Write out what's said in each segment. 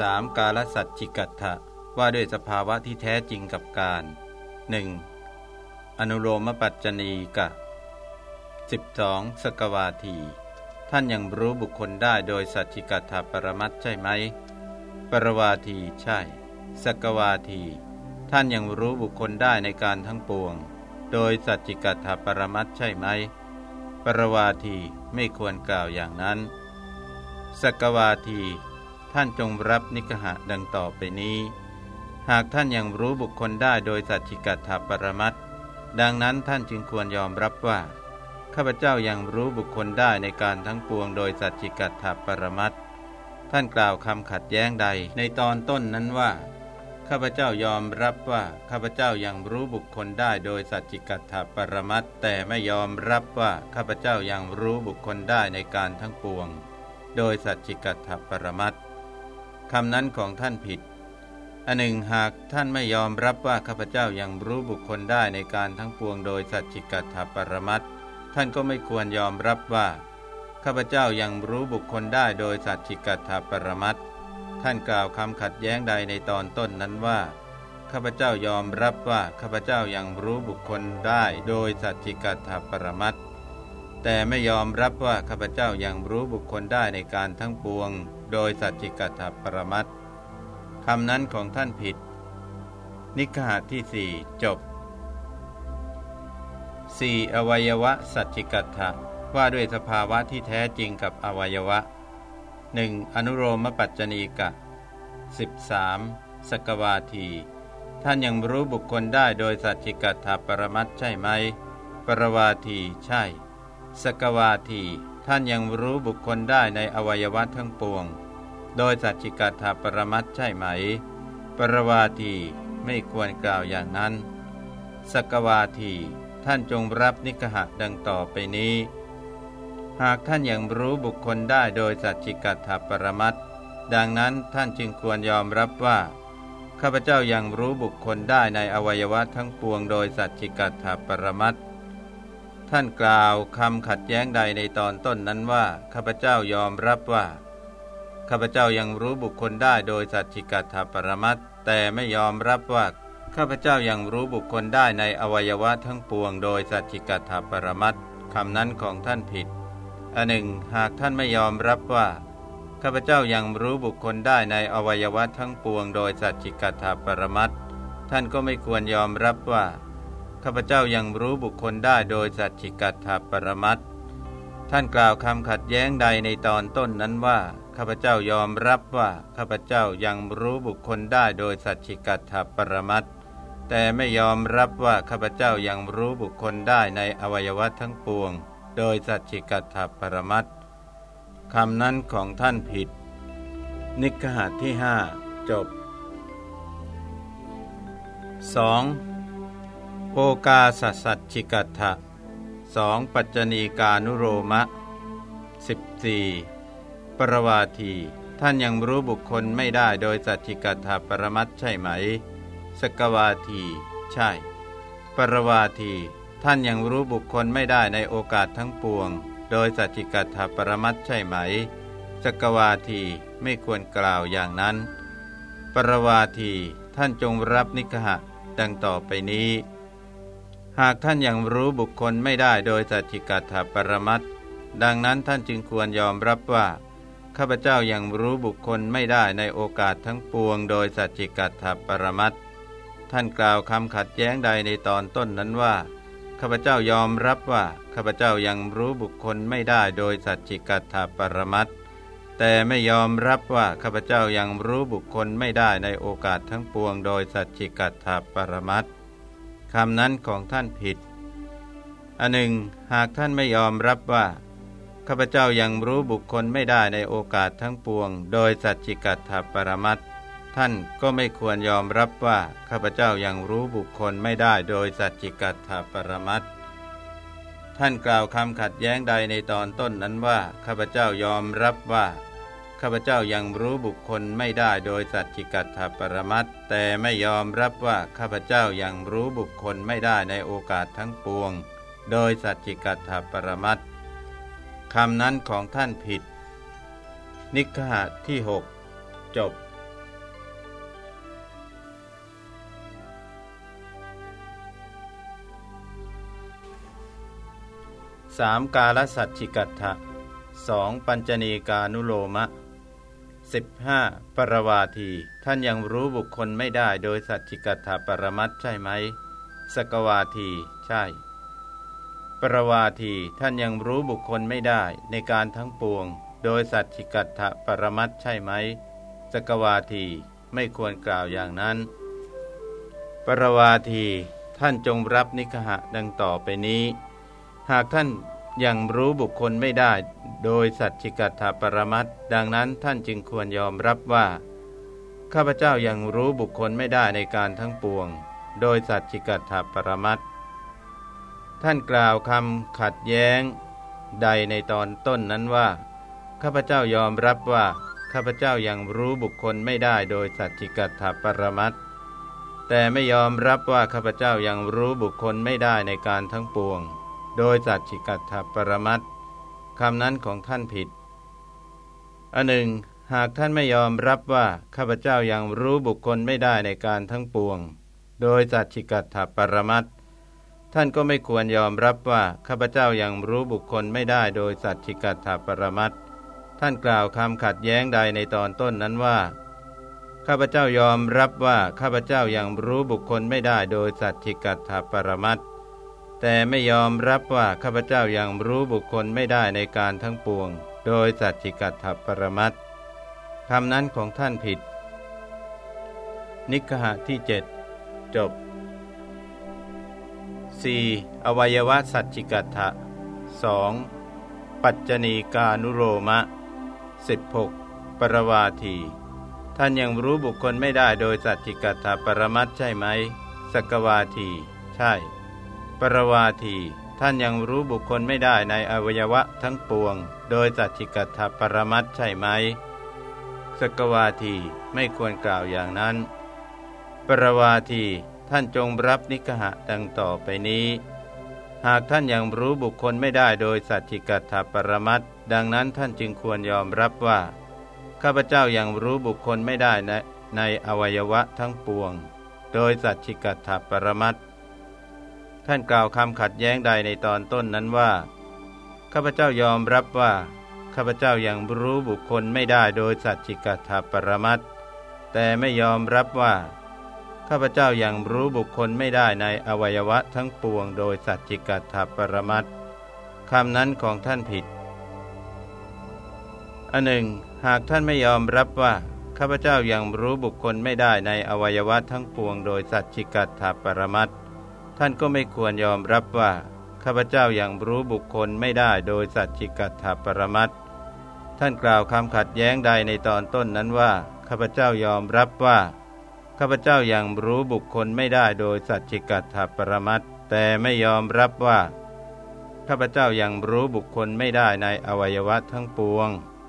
3. กาลสัจจิกัตถะว่าด้วยสภาวะที่แท้จริงกับการ 1. อนุโลมปัจจณีกะ 12. สกวาที ท่านยังรู้บุคคลได้โดยสัจจิกัตถปรมัตใช่ไหม ปรวาทีใช่ สกวาที ท่านยังรู้บุคคลได้ในการทั้งปวง โดยสัจจิกัตถปรมัตใช่ไหม ปรวาทีไม่ควรกล่าวอย่างนั้น สกวาที ท่านจงรับนิกหะดังต่อไปนี้ หากท่านยังรู้บุคคลได้โดยสัจจิกัตถปรมัตดังนั้นท่านจึงควรยอมรับว่า ข้าพเจ้ายังรู้บุคคลได้ในการทั้งปวงโดยสัจจิกัตถปรมัตท่านกล่าวคำขัดแย้งใดในตอนต้นนั้นว่า ข้าพเจ้ายอมรับว่าข้าพเจ้ายังรู้บุคคลได้โดยสัจจิกัตถปรมัตแต่ไม่ยอมรับว่าข้าพเจ้ายังรู้บุคคลได้ในการทั้งปวง โดยสัจจิกัตถปรมัต คำนั้นของท่านผิด อันหนึ่งหากท่านไม่ยอมรับว่าข้าพเจ้ายังรู้บุคคลได้ในการทั้งปวงโดยสัจจิกัตถปรมัตท่านก็ไม่ควรยอมรับว่าข้าพเจ้ายังรู้บุคคลได้โดยสัจจิกัตถปรมัตท่านกล่าวคำขัดแย้งใดในตอนต้นนั้นว่าข้าพเจ้ายอมรับว่าข้าพเจ้ายังรู้บุคคลได้โดยสัจจิกัตถปรมัตแต่ไม่ยอมรับว่าข้าพเจ้ายังรู้บุคคลได้ในการทั้งปวง โดยสัจจิกัตถปรมัตคำนั้นของท่านผิด นิกหะที่สี่จบ 4. อวัยวะสัจจิกัตถะว่าด้วยสภาวะที่แท้จริงกับอวัยวะ 1. อนุโลมปัจจณีกะ 13. สกวาที ท่านยังรู้บุคคลได้โดยสัจจิกัตถปรมัตใช่ไหม ปรวาทีใช่ สกวาที ท่านยังรู้บุคคลได้ในอวัยวะทั้งปวง โดยสัจจิกัตถปรมัตใช่ไหม ปรวาทีไม่ควรกล่าวอย่างนั้น สกวาทีท่านจงรับนิกหะดังต่อไปนี้ หากท่านยังรู้บุคคลได้โดยสัจจิกัตถปรมัตดังนั้นท่านจึงควรยอมรับว่า ข้าพเจ้ายังรู้บุคคลได้ในอวัยวะทั้งปวงโดยสัจจิกัตถปรมัตท่านกล่าวคำขัดแย้งใดในตอนต้นนั้นว่า ข้าพเจ้ายอมรับว่า ข้าพเจ้ายังรู้บุคคลได้โดยสัจจิกัตถปรมัตแต่ไม่ยอมรับว่าข้าพเจ้ายังรู้บุคคลได้ในอวัยวะทั้งปวง โดยสัจจิกัตถปรมัตคำนั้นของท่านผิดอันหนึ่งหากท่านไม่ยอมรับว่าข้าพเจ้ายังรู้บุคคลได้ในอวัยวะทั้งปวง โดยสัจจิกัตถปรมัตท่านก็ไม่ควรยอมรับว่าข้าพเจ้ายังรู้บุคคลได้โดยสัจจิกัตถปรมัตท่านกล่าวคำขัดแย้งใดในตอนต้นนั้นว่า ข้าพเจ้ายอมรับว่าข้าพเจ้ายังรู้บุคคลได้โดยสัจจิกัตถปรมัตแต่ไม่ยอมรับว่าข้าพเจ้ายังรู้บุคคลได้ในอวัยวะทั้งปวง โดยสัจจิกัตถปรมัตคำนั้นของท่านผิด นิกหะที่ห้าจบ 2. โอกาสสัจจิกัตถะสองปัจจณีกานุโรมะ 14. ปรวาทีท่านยังรู้บุคคลไม่ได้โดยสัจจิกัตถปรมัตใช่ไหม สกวาที ใช่ ปรวาที ท่านยังรู้บุคคลไม่ได้ในโอกาสทั้งปวง โดยสัจจิกัตถปรมัตใช่ไหม สกวาทีไม่ควรกล่าวอย่างนั้น ปรวาทีท่านจงรับนิกหะดังต่อไปนี้ หากท่านยังรู้บุคคลไม่ได้โดยสัจจิกัตถปรมัตดังนั้นท่านจึงควรยอมรับว่า ข้าพเจ้ายังรู้บุคคลไม่ได้ในโอกาสทั้งปวงโดยสัจจิกัตถปรมัตท่านกล่าวคำขัดแย้งใดในตอนต้นนั้นว่าข้าพเจ้ายอมรับว่าข้าพเจ้ายังรู้บุคคลไม่ได้โดยสัจจิกัตถปรมัตแต่ไม่ยอมรับว่าข้าพเจ้ายังรู้บุคคลไม่ได้ในโอกาสทั้งปวงโดยสัจจิกัตถปรมัตคำนั้นของท่านผิดอันหนึ่งหากท่านไม่ยอมรับว่า ข้าพเจ้ายังรู้บุคคลไม่ได้ในโอกาสทั้งปวง โดยสัจจิกัตถปรมัตท่านก็ไม่ควรยอมรับว่าข้าพเจ้ายังรู้บุคคลไม่ได้โดยสัจจิกัตถปรมัตท่านกล่าวคำขัดแย้งใดในตอนต้นนั้นว่าข้าพเจ้ายอมรับว่าข้าพเจ้ายังรู้บุคคลไม่ได้โดยสัจจิกัตถปรมัตแต่ไม่ยอมรับว่าข้าพเจ้ายังรู้บุคคลไม่ได้ในโอกาสทั้งปวง โดยสัจจิกัตถปรมัต คำนั้นของท่านผิด นิกหะที่ 6 จบ 3. กาลสัจจิกัตถะ 2. ปัญจณีกานุโลมะ 15. ปรวาที ท่านยังรู้บุคคลไม่ได้โดยสัจจิกัตถะปรมัตใช่ไหม สกวาที ใช่ ปรวาทีท่านยังรู้บุคคลไม่ได้ในการทั้งปวง โดยสัจจิกัตถะปรมัตใช่ไหมสกวาทีไม่ควรกล่าวอย่างนั้น ปรวาทีท่านจงรับนิคหะดังต่อไปนี้ หากท่านยังรู้บุคคลไม่ได้ โดยสัจจิกัตถปรมัตดังนั้นท่านจึงควรยอมรับว่า ข้าพเจ้ายังรู้บุคคลไม่ได้ในการทั้งปวง โดยสัจจิกัตถปรมัต ท่านกล่าวคำขัดแย้ง ใดในตอนต้นนั้นว่า ข้าพเจ้ายอมรับว่า ข้าพเจ้ายังรู้บุคคลไม่ได้โดยสัจจิกัตถปรมัตแต่ไม่ยอมรับว่าข้าพเจ้ายังรู้บุคคลไม่ได้ในการทั้งปวง โดยสัจจิกัตถปรมัตคำนั้นของท่านผิดอันหนึ่ง หากท่านไม่ยอมรับว่าข้าพเจ้ายังรู้บุคคลไม่ได้ในการทั้งปวง โดยสัจจิกัตถปรมัต ท่านก็ไม่ควรยอมรับว่าข้าพเจ้ายังรู้บุคคลไม่ได้โดยสัจจิกัตถปรมัตท่านกล่าวคำขัดแย้งใดในตอนต้นนั้นว่าข้าพเจ้ายอมรับว่าข้าพเจ้ายังรู้บุคคลไม่ได้โดยสัจจิกัตถปรมัตแต่ไม่ยอมรับว่าข้าพเจ้ายังรู้บุคคลไม่ได้ในการทั้งปวง โดยสัจจิกัตถปรมัตคำนั้นของท่านผิด นิกหะที่เจ็ดจบ 4. อวัยวะสัจจิกัตถะ 2. ปัจจณีกานุโรมะ 16. ปรวาที ท่านยังรู้บุคคลไม่ได้โดยสัจจิกัตถะปรมัตใช่ไหมสกวาที ใช่ ปรวาที ท่านยังรู้บุคคลไม่ได้ในอวัยวะทั้งปวง โดยสัจจิกัตถะปรมัตใช่ไหมสกวาทีไม่ควรกล่าวอย่างนั้น ปรวาที ท่านจงรับนิกหะดังต่อไปนี้ หากท่านยังรู้บุคคลไม่ได้โดยสัจจิกัตถปรมัตดังนั้นท่านจึงควรยอมรับว่า ข้าพเจ้ายังรู้บุคคลไม่ได้ในในอวัยวะทั้งปวง โดยสัจจิกัตถปรมัตท่านกล่าวคำขัดแย้งใดในตอนต้นนั้นว่า ข้าพเจ้ายอมรับว่าข้าพเจ้ายังรู้บุคคลไม่ได้โดยสัจจิกัตถปรมัตแต่ไม่ยอมรับว่า ข้าพเจ้ายัางรู้บุคคลไม่ได้ในอวัยวะทั้งปวงโดยสัจจิกัตถปรมัตคำนั้นของท่านผิดอันหนึ่ง หากท่านไม่ยอมรับว่าข้าพเจ้ายัางรู้บุคคลไม่ได้ในอวัยวะทั้งปวงโดยสัจจิกัตถปรมัตท่านก็ไม่ควรยอมรับว่าข้าพเจ้ายัางรู้บุคคลไม่ได้โดยสัจจิกัตถปรมัตท่านกล่าวคำขัดแย้งใดในตอนต้นนั้นว่าข้าพเจ้ายอมรับว่า ข้าพเจ้ายัางรู้บุคคลไม่ได้โดยสัจจิกัตถปรมัตแต่ไม่ยอมรับว่า ข้าพเจ้ายัางรู้บุคคลไม่ได้ในอวัยวะทั้งปวง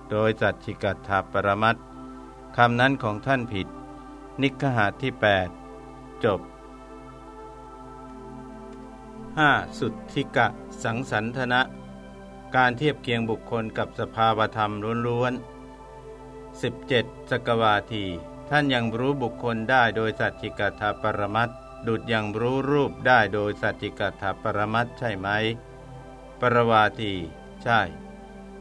โดยสัจจิกัตถปรมัตคำนั้นของท่านผิด นิกหาที่ 8 จบ 5. สุทธิกะ สังสันธนะ การเทียบเคียงบุคคลกับสภาวธรรมล้วนๆ 17. สกวาที ท่านยังรู้บุคคลได้โดยสัจจิกัตถปรมัตดุดยังรู้รูปได้โดยสัจจิกัตถปรมัตใช่ไหม ปรวาที ใช่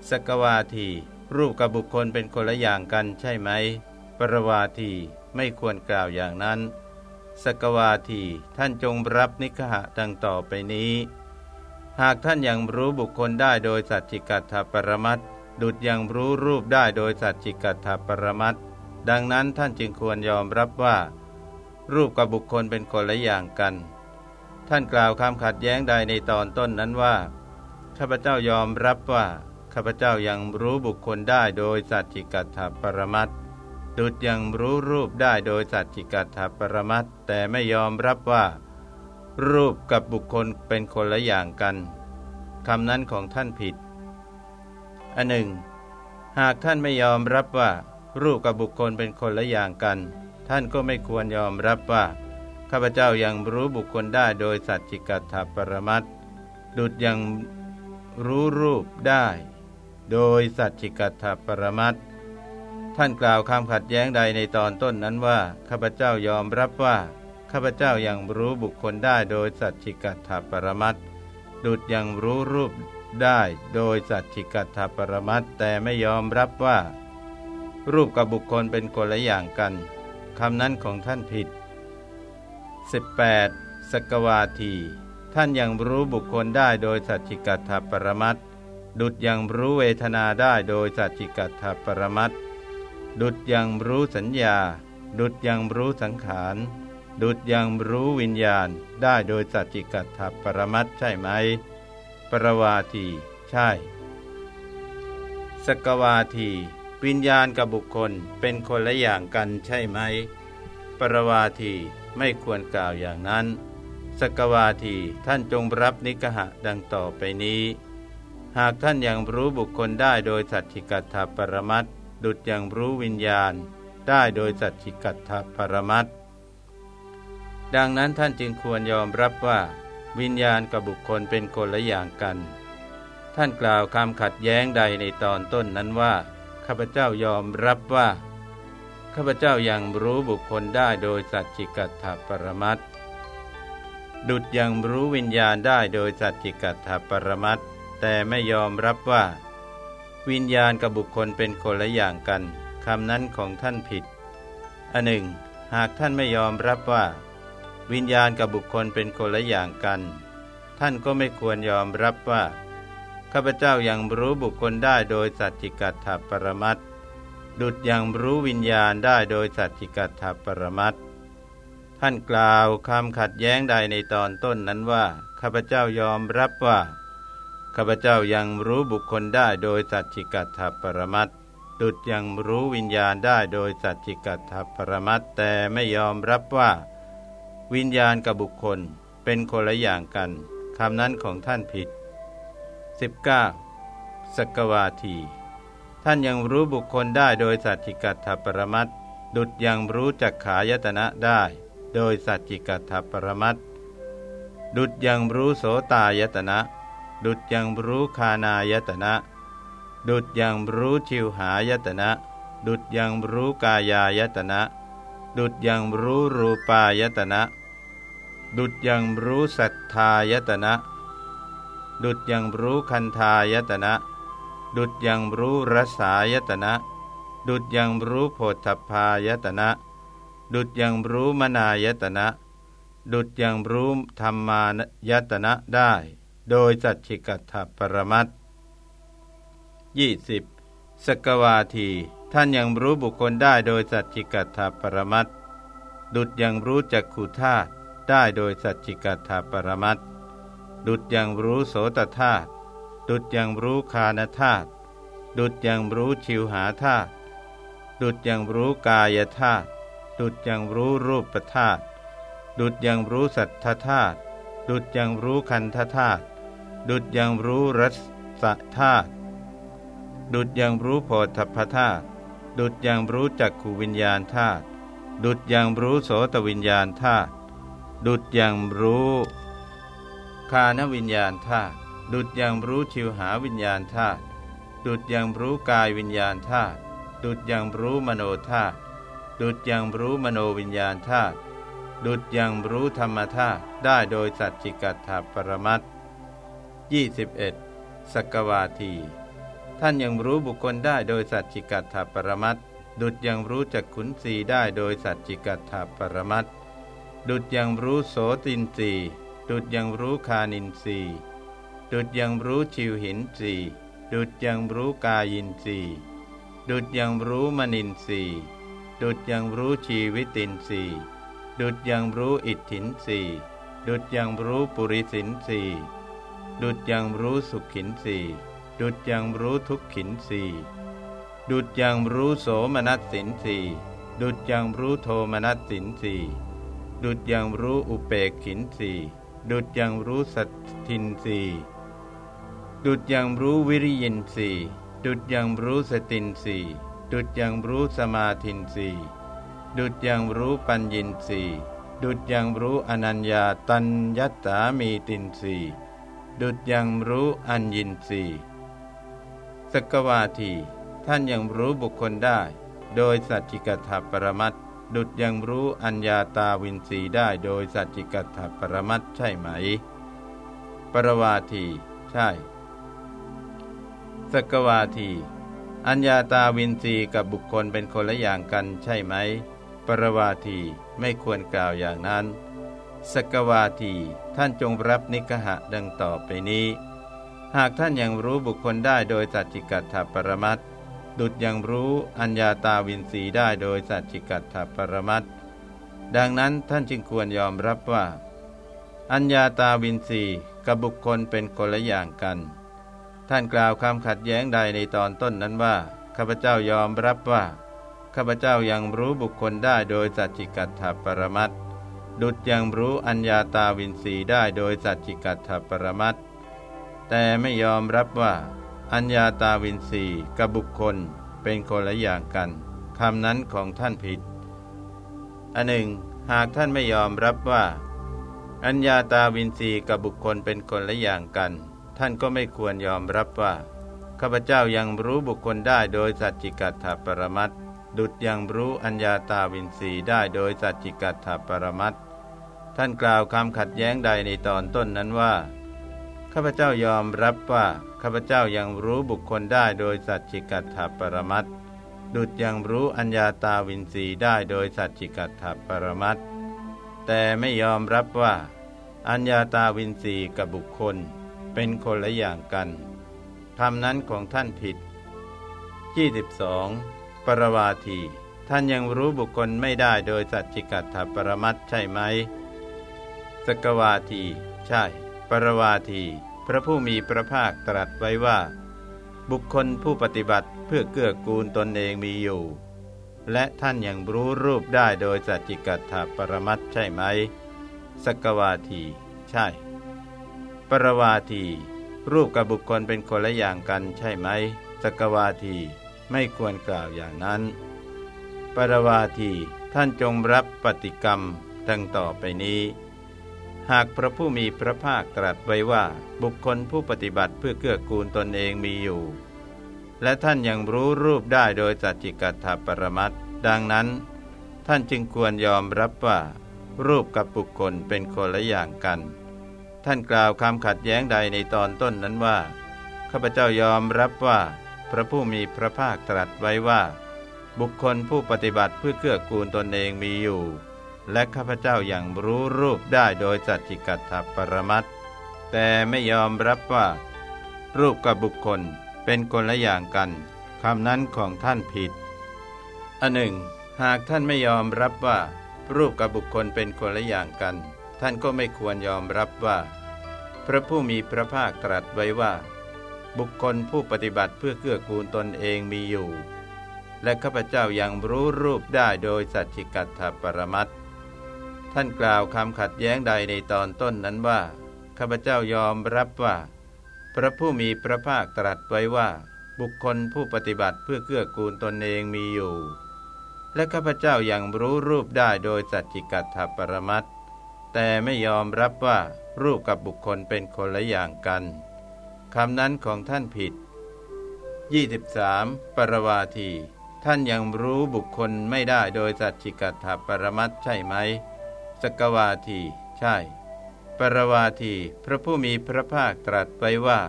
สกวาที รูปกับบุคคลเป็นคนละอย่างกันใช่ไหม ปรวาที ไม่ควรกล่าวอย่างนั้น สกวาที ท่านจงรับนิคหะดังต่อไปนี้ หากท่านยังรู้บุคคลได้โดยสัจจิกัตถปรมัตดุดยังรู้รูปได้โดยสัจจิกัตถปรมัต ดังนั้นท่านจึงควรยอมรับว่า รูปกับบุคคลเป็นคนละอย่างกัน ท่านกล่าวคำขัดแย้งใดในตอนต้นนั้นว่า ข้าพเจ้ายอมรับว่า ข้าพเจ้ายังรู้บุคคลได้โดยสัจจิกัตถปรมัตดุดยังรู้รูปได้โดยสัจจิกัตถปรมัตแต่ไม่ยอมรับว่า รูปกับบุคคลเป็นคนละอย่างกันคำนั้นของท่านผิดอันหนึ่ง หากท่านไม่ยอมรับว่า รูปกับบุคคลเป็นคนละอย่างกัน ท่านก็ไม่ควรยอมรับว่าข้าพเจ้ายังรู้บุคคลได้โดยสัจจิกัตถปรมัตดุดยังรู้รูปได้ โดยสัจจิกัตถปรมัตท่านกล่าวคำขัดแย้งใดในตอนต้นนั้นว่าข้าพเจ้ายอมรับว่าข้าพเจ้ายังรู้บุคคลได้โดยสัจจิกัตถปรมัตดุดยังรู้รูปได้โดยสัจจิกัตถปรมัตแต่ไม่ยอมรับว่า รูปกับบุคคลเป็นคนละอย่างกันคำนั้นของท่านผิด 18. สกวาที ท่านยังรู้บุคคลได้โดยสัจจิกัตถปรมัตดุดยังรู้เวทนาได้โดยสัจจิกัตถปรมัตดุดยังรู้สัญญา ดุดยังรู้สังขารดุดยังรู้วิญญาณได้โดยสัจจิกัตถปรมัตใช่ไหม ปรวาที ใช่ สกวาที วิญญาณกับบุคคลเป็นคนละอย่างกันใช่ไหม ปรวาทีไม่ควรกล่าวอย่างนั้น สกวาทีท่านจงรับนิกหะดังต่อไปนี้ หากท่านยังรู้บุคคลได้โดยสัจจิกัตถปรมัตดุจยังรู้วิญญาณ ได้โดยสัจจิกัตถปรมัตดังนั้นท่านจึงควรยอมรับว่า วิญญาณกับบุคคลเป็นคนละอย่างกัน ท่านกล่าวคำขัดแย้งใดในตอนต้นนั้นว่า ข้าพเจ้ายอมรับว่า ข้าพเจ้ายังรู้บุคคลได้โดยสัจจิกัตถปรมัตดุดยังรู้วิญญาณได้โดยสัจจิกัตถปรมัตแต่ไม่ยอมรับว่า วิญญาณกับบุคคลเป็นคนละอย่างกันคำนั้นของท่านผิดอันหนึ่ง หากท่านไม่ยอมรับว่า วิญญาณกับบุคคลเป็นคนละอย่างกัน ท่านก็ไม่ควรยอมรับว่า ข้าพเจ้ายังรู้บุคคลได้โดยสัจจิกัตถปรมัตดุดยังรู้วิญญาณได้โดยสัจจิกัตถปรมัตท่านกล่าวคำขัดแย้งใดในตอนต้นนั้นว่าข้าพเจ้ายอมรับว่าข้าพเจ้ายังรู้บุคคลได้โดยสัจจิกัตถปรมัตดุดยังรู้วิญญาณได้โดยสัจจิกัตถปรมัตแต่ไม่ยอมรับว่า วิญญาณกับบุคคลเป็นคนละอย่างกันคำนั้นของท่านผิด 19. สกวาที ท่านยังรู้บุคคลได้โดยสัจจิกัตถปรมัตดุดยังรู้จักขายตนะได้ โดยสัจจิกัตถปรมัตดุดยังรู้โสตายตนะ ดุดยังรู้คานายตนะ ดุดยังรู้ชิวหายตนะ ดุดยังรู้กายายตนะ ดุดยังรู้รูปายตนะ ดุดยังรู้สัทธายตนะ ดุดยังรู้คันธายตนะ ดุดยังรู้รสายตนะ ดุดยังรู้โพธพายตนะ ดุดยังรู้มนายตนะ ดุดยังรู้ธรรมายตนะได้ โดยจัตชิกัตถปรมัตยี่สิบสกวาที ท่านยังรู้บุคคลได้โดยสัจจิกัตถปรมัตดุดยังรู้จักขุธาตุได้โดยสัจจิกัตถปรมัต ดุดยังรู้โสตธาตุดุดยังรู้คานธาตุดุดยังรู้ชิวหาธาตุดุดยังรู้กายธาตุดุดยังรู้รูปธาตุดุดยังรู้สัทธธาตุดุดยังรู้คันธธาตุดุดยังรู้รัสธาตุดุดยังรู้โพธพธาตุดุดยังรู้จักขูวิญญาณธาตุดุดยังรู้โสตวิญญาณธาตุดุดยังรู้ คานวิญญาณธาตุดุดยังรู้ชิวหาวิญญาณธาตุดุดยังรู้กายวิญญาณธาตุดุดยังรู้มโนธาตุดุดยังรู้มโนวิญญาณธาตุดุดยังรู้ธรรมธาตุได้โดยสัจจิกัตถปรมัตยี่สิบเอ็ดสกวาที ท่านยังรู้บุคคลได้โดยสัจจิกัตถปรมัตดุดยังรู้จักขุนสีได้โดยสัจจิกัตถปรมัตดุดยังรู้โสตินสี ดุดยังรู้คานินสีดุดยังรู้ชิวหินสีดุดยังรู้กายินสีดุดยังรู้มนินสีดุดยังรู้ชีวิตินสีดุดยังรู้อิทธินสีดุดยังรู้ปุริสินสีดุดยังรู้สุขินสีดุดยังรู้ทุกขินสีดุดยังรู้โสมนัสสินสีดุดยังรู้โทมนัสสินสีดุดยังรู้อุเปกขินสี ดุดยังรู้สัตทินสีดุดยังรู้วิริยินสีดุดยังรู้สตินสีดุดยังรู้สมาธินสีดุดยังรู้ปัญญินสีดุดยังรู้อนัญญาตัญญัตสามีตินสีดุดยังรู้อัญญินสีสกวาที ท่านยังรู้บุคคลได้ โดยสัจจิกถปรมัต ดุดยังรู้อัญญาตาวินสีได้โดยสัจจิกัตถปรมัตใช่ไหม ปรวาทีใช่ สกวาที อัญญาตาวินรีกับบุคคลเป็นคนละอย่างกันใช่ไหม ปรวาทีไม่ควรกล่าวอย่างนั้น สกวาทีท่านจงรับนิกหะดังต่อไปนี้ หากท่านยังรู้บุคคลได้โดยสัจจิกัตถปรมัต ดุดยังรู้อัญญาตาวินรีได้โดยสัจจิกัตถปรมัตดังนั้นท่านจึงควรยอมรับว่า อัญญาตาวินรีกับบุคคลเป็นคนละอย่างกัน ท่านกล่าวคำขัดแย้งใดในตอนต้นนั้นว่าข้าพเจ้ายอมรับว่าข้าพเจ้ายังรู้บุคคลได้โดยสัจจิกัตถปรมัตดุดยังรู้อัญญาตาวินสีได้โดยสัจจิกัตถปรมัตแต่ไม่ยอมรับว่า อัญญาตาวินสีกับบุคคลเป็นคนละอย่างกันคำนั้นของท่านผิด อันหนึ่ง หากท่านไม่ยอมรับว่า อัญญาตาวินสีกับบุคคลเป็นคนละอย่างกัน ท่านก็ไม่ควรยอมรับว่าข้าพเจ้ายังรู้บุคคลได้โดยสัจจิกัตถปรมัตดุดยังรู้อัญญาตาวินสีได้โดยสัจจิกัตถปรมัตท่านกล่าวคำขัดแย้งใดในตอนต้นนั้นว่า ข้าพเจ้ายอมรับว่าข้าพเจ้ายังรู้บุคคลได้โดยสัจจิกัตถปรมัตดุดยังรู้อัญญาตาวินสีได้โดยสัจจิกัตถปรมัตแต่ไม่ยอมรับว่า อัญญาตาวินสีกับบุคคล เป็นคนละอย่างกันคำนั้นของท่านผิด 22. ปรวาทีท่านยังรู้บุคคลไม่ได้โดยสัจจิกัตถปรมัตใช่ไหม สกวาที ใช่ รวาที พระผู้มีพระภาคตรัสไว้ว่า บุคคลผู้ปฏิบัติเพื่อเกื้อกูลตนเองมีอยู่ และท่านยังรู้รูปได้โดยสัจจิกัตถปรมัตใช่ไหมสกวาที ใช่ ปรวาที รูปกับบุคคลเป็นคนละอย่างกันใช่ไหมสกวาทีไม่ควรกล่าวอย่างนั้น ปรวาทีท่านจงรับปฏิกรรมดังต่อไปนี้ หากพระผู้มีพระภาคตรัสไว้ว่าบุคคลผู้ปฏิบัติเพื่อเกื้อกูลตนเองมีอยู่ และท่านยังรู้รูปได้โดยสัจจิกัตถปรมัตดังนั้น ท่านจึงควรยอมรับว่า รูปกับบุคคลเป็นคนละอย่างกัน ท่านกล่าวคำขัดแย้งใดในตอนต้นนั้นว่าข้าพเจ้ายอมรับว่า พระผู้มีพระภาคตรัสไว้ว่า บุคคลผู้ปฏิบัติเพื่อเกื้อกูลตนเองมีอยู่ และข้าพเจ้ายัางรู้รูปได้โดยสัจจิกัตถปรมัตแต่ไม่ยอมรับว่า รูปกับบุคคลเป็นคนละอย่างกันคำนั้นของท่านผิดอันหนึ่ง หากท่านไม่ยอมรับว่า รูปกับบุคคลเป็นคนละอย่างกัน ท่านก็ไม่ควรยอมรับว่า พระผู้มีพระภาคตรัสไว้ว่า บุคคลผู้ปฏิบัติเพื่อเกื้อกูลตนเองมีอยู่ และข้าพเจ้ายังรู้รูปได้โดยสัจจิกัตถปรมัตถ ท่านกล่าวคำขัดแย้งใดในตอนต้นนั้นว่า ข้าพเจ้ายอมรับว่า พระผู้มีพระภาคตรัสไว้ว่า บุคคลผู้ปฏิบัติเพื่อเกื้อกูลตนเองมีอยู่ และข้าพเจ้ายังรู้รูปได้โดยสัจจิกัตถปรมัตแต่ไม่ยอมรับว่ารูปกับบุคคลเป็นคนละอย่างกันคำนั้นของท่านผิด 23. ปรวาที ท่านยังรู้บุคคลไม่ได้โดยสัจจิกัตถปรมัตใช่ไหม สกวาที ใช่ ปรวาที พระผู้มีพระภาคตรัสไว้ว่า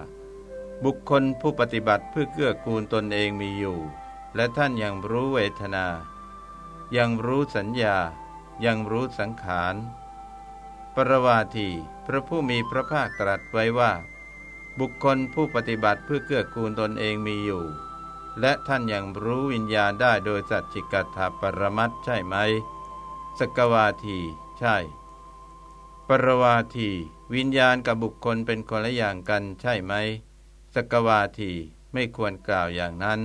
บุคคลผู้ปฏิบัติเพื่อเกื้อกูลตนเองมีอยู่ และท่านยังรู้เวทนา ยังรู้สัญญา ยังรู้สังขาร ปรวาที พระผู้มีพระภาคตรัสไว้ว่า บุคคลผู้ปฏิบัติเพื่อเกื้อกูลตนเองมีอยู่ และท่านยังรู้วิญญาณได้โดยสัจจิกัตถปรมัตใช่ไหมสกวาที ใช่ ปรวาที วิญญาณกับบุคคลเป็นคนละอย่างกันใช่ไหมสกวาทีไม่ควรกล่าวอย่างนั้น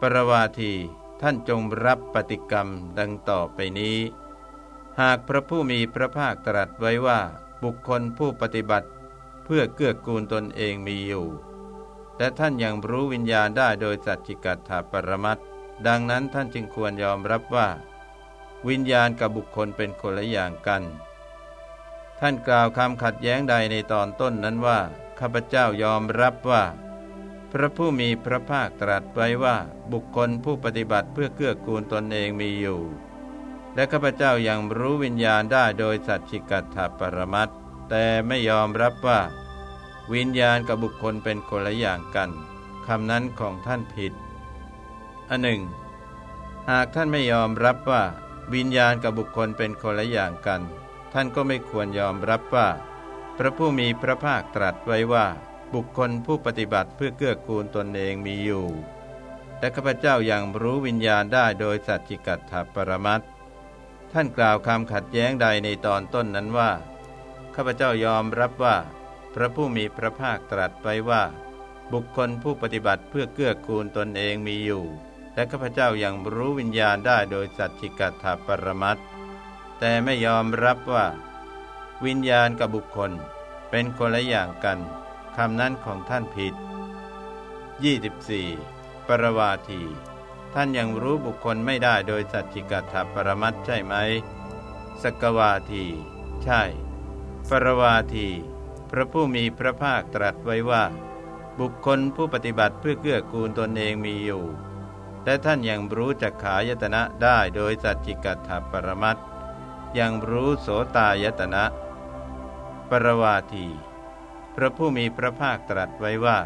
ปรวาทีท่านจงรับปฏิกรรมดังต่อไปนี้ หากพระผู้มีพระภาคตรัสไว้ว่า บุคคลผู้ปฏิบัติ เพื่อเกื้อกูลตนเองมีอยู่และท่านยังรู้วิญญาณได้โดยสัจจิกัตถปรมัตดังนั้นท่านจึงควรยอมรับว่า วิญญาณกับบุคคลเป็นคนละอย่างกัน ท่านกล่าวคำขัดแย้งใดในตอนต้นนั้นว่า ข้าพเจ้ายอมรับว่า พระผู้มีพระภาคตรัสไว้ว่าบุคคลผู้ปฏิบัติเพื่อเกื้อกูลตนเองมีอยู่ และข้าพเจ้ายังรู้วิญญาณได้โดยสัจจิกัตถปรมัตแต่ไม่ยอมรับว่า วิญญาณกับบุคคลเป็นคนละอย่างกันคำนั้นของท่านผิดอันหนึ่ง หากท่านไม่ยอมรับว่า วิญญาณกับบุคคลเป็นคนละอย่างกัน ท่านก็ไม่ควรยอมรับว่า พระผู้มีพระภาคตรัสไว้ว่า บุคคลผู้ปฏิบัติเพื่อเกื้อกูลตนเองมีอยู่และข้าพเจ้ายัางรู้วิญญาณได้โดยสัจจิกัตถปรมัตท่านกล่าวคำขัดแย้งใดในตอนต้นนั้นว่าข้าพเจ้ายอมรับว่า พระผู้มีพระภาคตรัสไว้ว่า บุคคลผู้ปฏิบัติเพื่อเกื้อกูลตนเองมีอยู่ และข้าพเจ้ายัางรู้วิญญาณได้โดยสัจจิกัตถปรมัตแต่ไม่ยอมรับว่า วิญญาณกับบุคคลเป็นคนละอย่างกันคำนั้นของท่านผิด 24. ปรวาที ท่านยังรู้บุคคลไม่ได้โดยสัจจิกัตถปรมัตใช่ไหมสกวาที ใช่ ปรวาที พระผู้มีพระภาคตรัสไว้ว่า บุคคลผู้ปฏิบัติเพื่อเกื้อกูลตนเองมีอยู่ และท่านยังรู้จักขายตนะได้โดยสัจจิกัตถปรมัตยังรู้โสตายตนะ ปรวาที พระผู้มีพระภาคตรัสไว้ว่า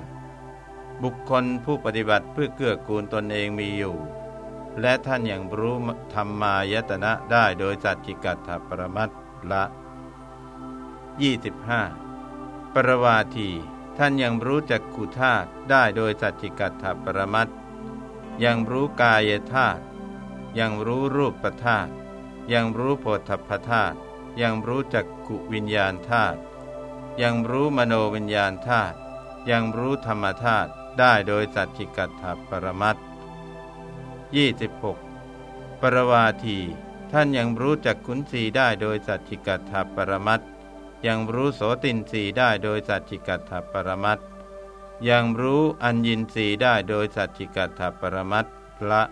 บุคคลผู้ปฏิบัติเพื่อเกื้อกูลตนเองมีอยู่ และท่านยังรู้ธรรมายตนะได้โดยสัจจิกัตถปรมัตละ 25 ปรวาทีท่านยังรู้จักขุธาตได้โดยสัจจิกัตถปรมัต ยังรู้กายธาตุยังรู้รูปธาตุยังรู้โพธพธาตุยังรู้จักกุวิญญาณธาตุยังรู้มโนวิญญาณธาตุยังรู้ธรรมธาตุได้โดยสัจจิกัตถปรมัต26ปรวาทีท่านยังรู้จักขุนสีได้โดยสัจจิกัตถปรมัตยังรู้โสตินสีได้โดยสัจจิกัตถปรมัต ยังรู้อัญญินสีได้โดยสัจจิกัตถปรมัตละ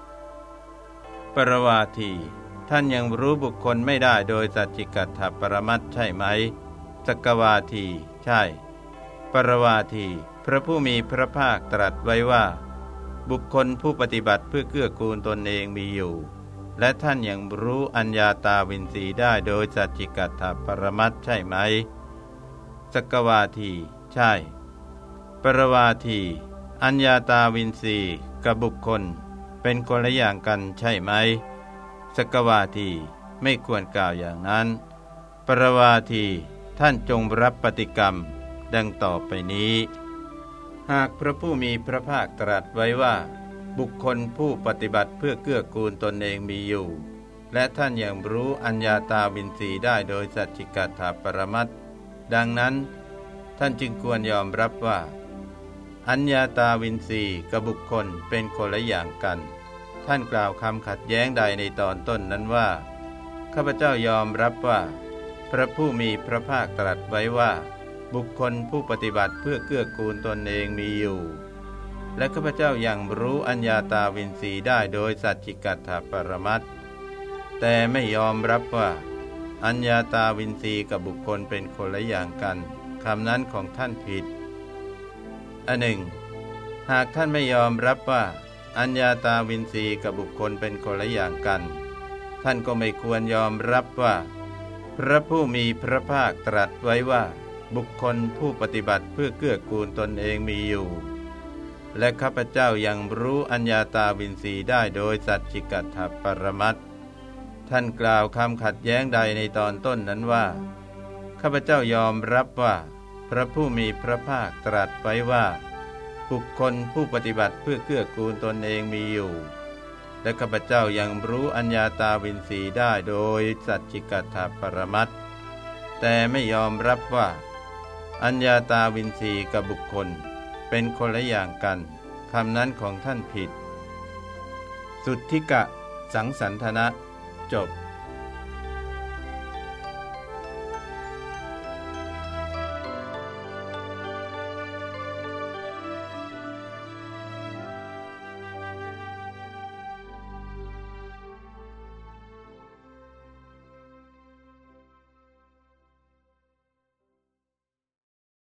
27 ปรวาที ท่านยังรู้บุคคลไม่ได้โดยสัจจิกัตถปรมัตใช่ไหมสกวาที ใช่ ปรวาที พระผู้มีพระภาคตรัสไว้ว่า บุคคลผู้ปฏิบัติเพื่อเกื้อกูลตนเองมีอยู่ และท่านยังรู้อัญญาตาวินสีได้โดยสัจจิกัตถปรมัตใช่ไหม สกวาที ใช่ ปรวาที อัญญาตาวินสีกับบุคคล เป็นคนละอย่างกันใช่ไหมสกวาทีไม่ควรกล่าวอย่างนั้น ปรวาทีท่านจงรับปฏิกรรม ดังต่อไปนี้ หากพระผู้มีพระภาคตรัสไว้ว่า บุคคลผู้ปฏิบัติเพื่อเกื้อกูลตนเองมีอยู่ และท่านยังรู้อัญญาตาวินสีได้โดยสัจจิกัตถปรมัต ดังนั้นท่านจึงควรยอมรับว่า อัญญาตาวินสีกับบุคคลเป็นคนละอย่างกัน ท่านกล่าวคำขัดแย้งใดในตอนต้นนั้นว่า ข้าพเจ้ายอมรับว่า พระผู้มีพระภาคตรัสไว้ว่า บุคคลผู้ปฏิบัติเพื่อเกื้อกูลตนเองมีอยู่ และข้าพเจ้ายัางรู้อัญญาตาวินสีได้โดยสัจจิกัตถปรมัตแต่ไม่ยอมรับว่า อัญญาตาวินสีกับบุคคลเป็นคนละอย่างกันคำนั้นของท่านผิดอันหนึ่ง หากท่านไม่ยอมรับว่า อัญญาตาวินสีกับบุคคลเป็นคนละอย่างกัน ท่านก็ไม่ควรยอมรับว่า พระผู้มีพระภาคตรัสไว้ว่า บุคคลผู้ปฏิบัติเพื่อเกื้อกูลตนเองมีอยู่ และข้าพเจ้ายังรู้อัญญาตาวินสีได้โดยสัจจิกัตถปรมัต ท่านกล่าวคำขัดแย้งใดในตอนต้นนั้นว่า ข้าพเจ้ายอมรับว่า พระผู้มีพระภาคตรัสไว้ว่า บุคคลผู้ปฏิบัติเพื่อเกื้อกูลตนเองมีอยู่ และข้าพเจ้ายังรู้อัญญาตาวินสีได้โดยสัจจิกัตถปรมัตแต่ไม่ยอมรับว่า อัญญาตาวินสีกับบุคคล เป็นคนละอย่างกันคำนั้นของท่านผิด สุทธิกะ สังสันธนะ จบ